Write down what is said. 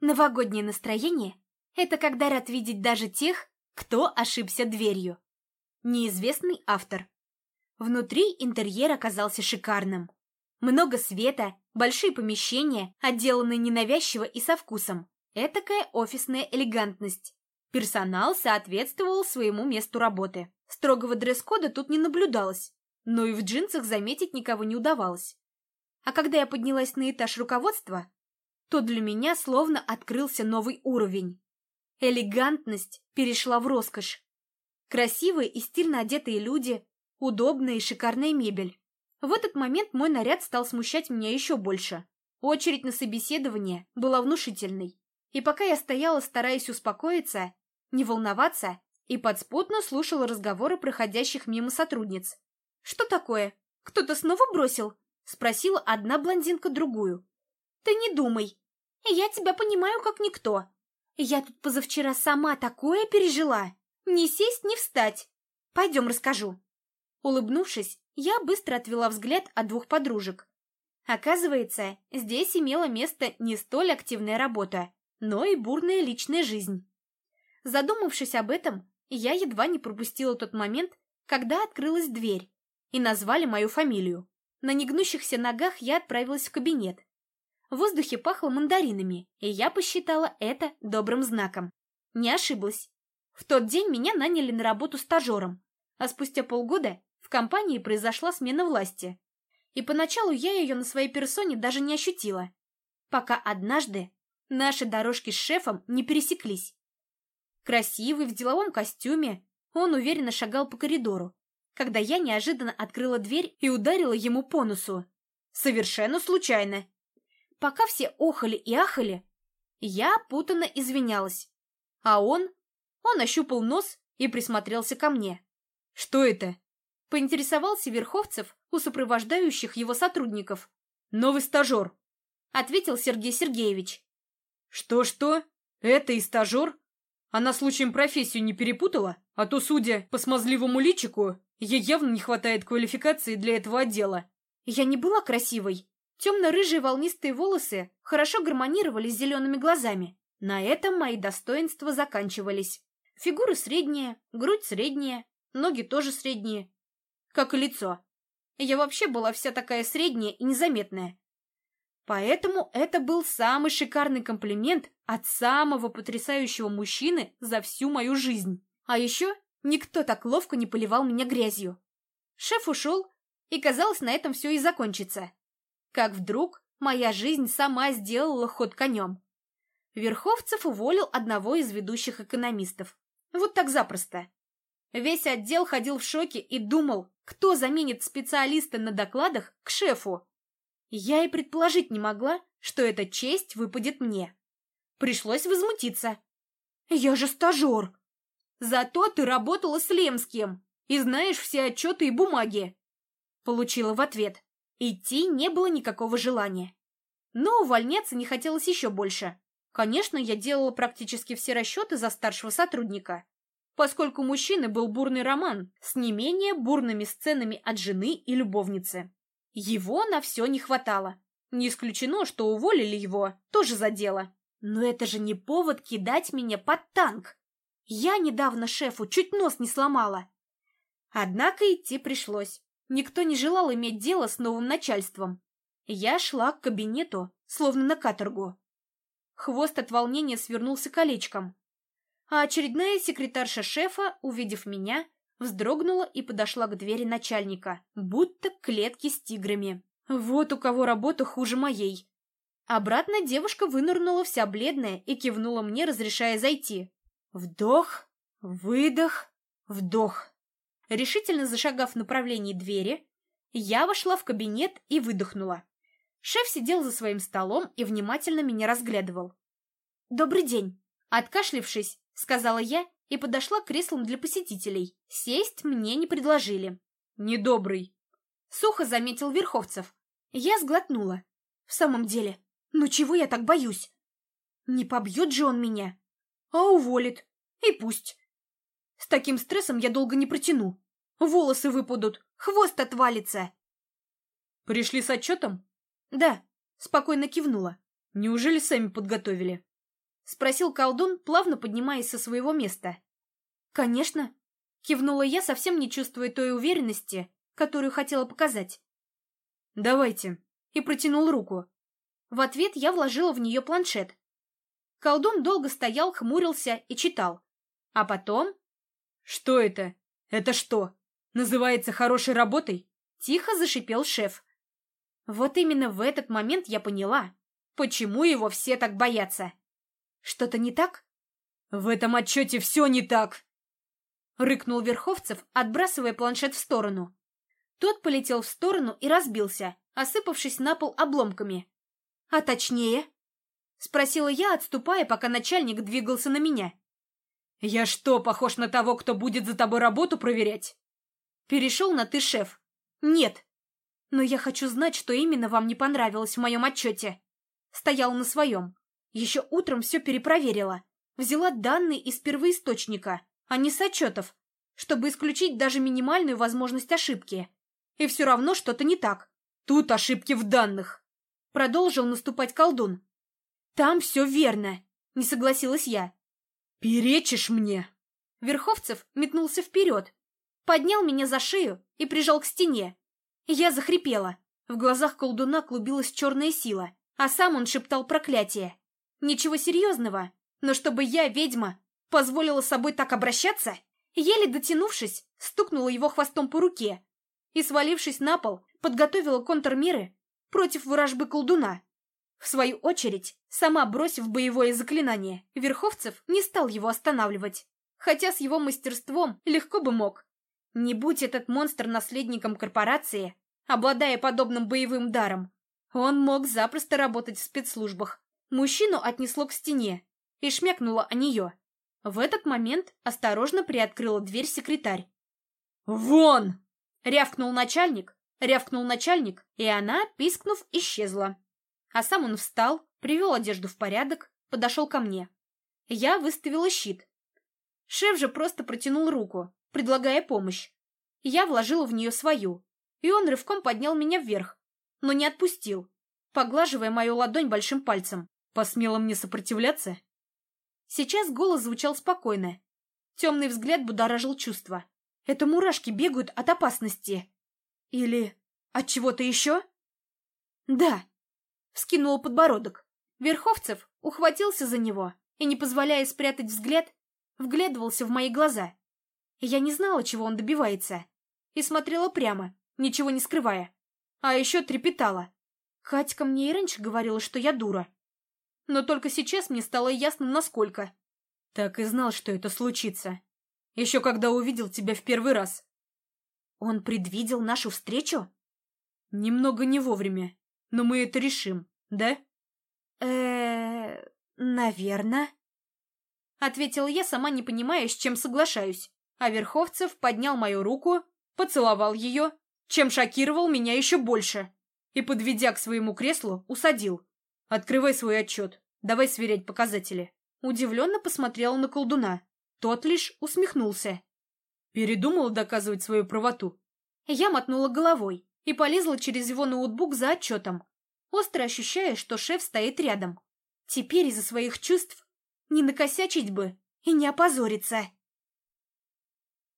Новогоднее настроение — это когда рад видеть даже тех, кто ошибся дверью. Неизвестный автор. Внутри интерьер оказался шикарным. Много света, большие помещения, отделанные ненавязчиво и со вкусом. Этакая офисная элегантность. Персонал соответствовал своему месту работы. Строгого дресс-кода тут не наблюдалось, но и в джинсах заметить никого не удавалось. А когда я поднялась на этаж руководства, то для меня словно открылся новый уровень. Элегантность перешла в роскошь. Красивые и стильно одетые люди, удобная и шикарная мебель. В этот момент мой наряд стал смущать меня еще больше. Очередь на собеседование была внушительной. И пока я стояла, стараясь успокоиться, не волноваться, и подспутно слушала разговоры проходящих мимо сотрудниц. «Что такое? Кто-то снова бросил?» — спросила одна блондинка другую. «Ты не думай. Я тебя понимаю как никто. Я тут позавчера сама такое пережила. Не сесть, не встать. Пойдем расскажу». Улыбнувшись, я быстро отвела взгляд от двух подружек. Оказывается, здесь имела место не столь активная работа, но и бурная личная жизнь. Задумавшись об этом, я едва не пропустила тот момент, когда открылась дверь и назвали мою фамилию. На негнущихся ногах я отправилась в кабинет. В воздухе пахло мандаринами, и я посчитала это добрым знаком. Не ошиблась. В тот день меня наняли на работу стажером, а спустя полгода в компании произошла смена власти. И поначалу я ее на своей персоне даже не ощутила, пока однажды наши дорожки с шефом не пересеклись. Красивый, в деловом костюме, он уверенно шагал по коридору, когда я неожиданно открыла дверь и ударила ему по носу. Совершенно случайно. Пока все охали и ахали, я путанно извинялась. А он? Он ощупал нос и присмотрелся ко мне. «Что это?» Поинтересовался Верховцев у сопровождающих его сотрудников. «Новый стажер», — ответил Сергей Сергеевич. «Что-что? Это и стажер? Она случаем профессию не перепутала? А то, судя по смазливому личику, ей явно не хватает квалификации для этого отдела». Я не была красивой. Темно-рыжие волнистые волосы хорошо гармонировали с зелеными глазами. На этом мои достоинства заканчивались. Фигура средняя, грудь средняя, ноги тоже средние как и лицо. Я вообще была вся такая средняя и незаметная. Поэтому это был самый шикарный комплимент от самого потрясающего мужчины за всю мою жизнь. А еще никто так ловко не поливал меня грязью. Шеф ушел, и казалось, на этом все и закончится. Как вдруг моя жизнь сама сделала ход конем. Верховцев уволил одного из ведущих экономистов. Вот так запросто. Весь отдел ходил в шоке и думал, кто заменит специалиста на докладах к шефу. Я и предположить не могла, что эта честь выпадет мне. Пришлось возмутиться. Я же стажер. Зато ты работала с Лемским и знаешь все отчеты и бумаги. Получила в ответ. Идти не было никакого желания. Но увольняться не хотелось еще больше. Конечно, я делала практически все расчеты за старшего сотрудника поскольку мужчины был бурный роман с не менее бурными сценами от жены и любовницы. Его на все не хватало. Не исключено, что уволили его тоже за дело. Но это же не повод кидать меня под танк. Я недавно шефу чуть нос не сломала. Однако идти пришлось. Никто не желал иметь дело с новым начальством. Я шла к кабинету, словно на каторгу. Хвост от волнения свернулся колечком, а очередная секретарша шефа, увидев меня, вздрогнула и подошла к двери начальника, будто к клетке с тиграми. Вот у кого работа хуже моей. Обратно девушка вынырнула вся бледная и кивнула мне, разрешая зайти. Вдох, выдох, вдох. Решительно зашагав в направлении двери, я вошла в кабинет и выдохнула. Шеф сидел за своим столом и внимательно меня разглядывал. «Добрый день!» Откашлившись, сказала я и подошла к креслам для посетителей. Сесть мне не предложили. Недобрый. Сухо заметил Верховцев. Я сглотнула. В самом деле, ну чего я так боюсь? Не побьет же он меня. А уволит. И пусть. С таким стрессом я долго не протяну. Волосы выпадут, хвост отвалится. Пришли с отчетом? Да, спокойно кивнула. Неужели сами подготовили? Спросил колдун, плавно поднимаясь со своего места. «Конечно», — кивнула я, совсем не чувствуя той уверенности, которую хотела показать. «Давайте», — и протянул руку. В ответ я вложила в нее планшет. Колдун долго стоял, хмурился и читал. А потом... «Что это? Это что? Называется хорошей работой?» Тихо зашипел шеф. Вот именно в этот момент я поняла, почему его все так боятся. Что-то не так? В этом отчете все не так! Рыкнул Верховцев, отбрасывая планшет в сторону. Тот полетел в сторону и разбился, осыпавшись на пол обломками. А точнее? Спросила я, отступая, пока начальник двигался на меня. «Я что, похож на того, кто будет за тобой работу проверять?» Перешел на «ты, шеф». «Нет. Но я хочу знать, что именно вам не понравилось в моем отчете». Стоял на своем. Еще утром все перепроверила. Взяла данные из первоисточника, а не с отчетов, чтобы исключить даже минимальную возможность ошибки. И все равно что-то не так. Тут ошибки в данных. Продолжил наступать колдун. Там все верно, не согласилась я. Перечишь мне? Верховцев метнулся вперед, поднял меня за шею и прижал к стене. Я захрипела. В глазах колдуна клубилась черная сила, а сам он шептал проклятие. Ничего серьезного, но чтобы я, ведьма, позволила собой так обращаться, еле дотянувшись, стукнула его хвостом по руке и, свалившись на пол, подготовила контрмеры против ворожбы колдуна. В свою очередь, сама бросив боевое заклинание, Верховцев не стал его останавливать, хотя с его мастерством легко бы мог. Не будь этот монстр наследником корпорации, обладая подобным боевым даром, он мог запросто работать в спецслужбах. Мужчину отнесло к стене и шмякнуло о нее. В этот момент осторожно приоткрыла дверь секретарь. «Вон!» — рявкнул начальник, рявкнул начальник, и она, пискнув, исчезла. А сам он встал, привел одежду в порядок, подошел ко мне. Я выставила щит. Шеф же просто протянул руку, предлагая помощь. Я вложила в нее свою, и он рывком поднял меня вверх, но не отпустил, поглаживая мою ладонь большим пальцем. Посмела мне сопротивляться? Сейчас голос звучал спокойно. Темный взгляд будоражил чувства. Это мурашки бегают от опасности. Или от чего-то еще? Да. Вскинул подбородок. Верховцев ухватился за него и, не позволяя спрятать взгляд, вглядывался в мои глаза. Я не знала, чего он добивается, и смотрела прямо, ничего не скрывая. А еще трепетала. Катька мне и раньше говорила, что я дура. Но только сейчас мне стало ясно, насколько. Так и знал, что это случится. Еще когда увидел тебя в первый раз. Он предвидел нашу встречу? Немного не вовремя, но мы это решим, да? э наверное. Ответила я, сама не понимая, с чем соглашаюсь. А Верховцев поднял мою руку, поцеловал ее, чем шокировал меня еще больше, и, подведя к своему креслу, усадил. «Открывай свой отчет, давай сверять показатели». Удивленно посмотрела на колдуна. Тот лишь усмехнулся. Передумала доказывать свою правоту. Я мотнула головой и полезла через его ноутбук за отчетом, остро ощущая, что шеф стоит рядом. Теперь из-за своих чувств не накосячить бы и не опозориться.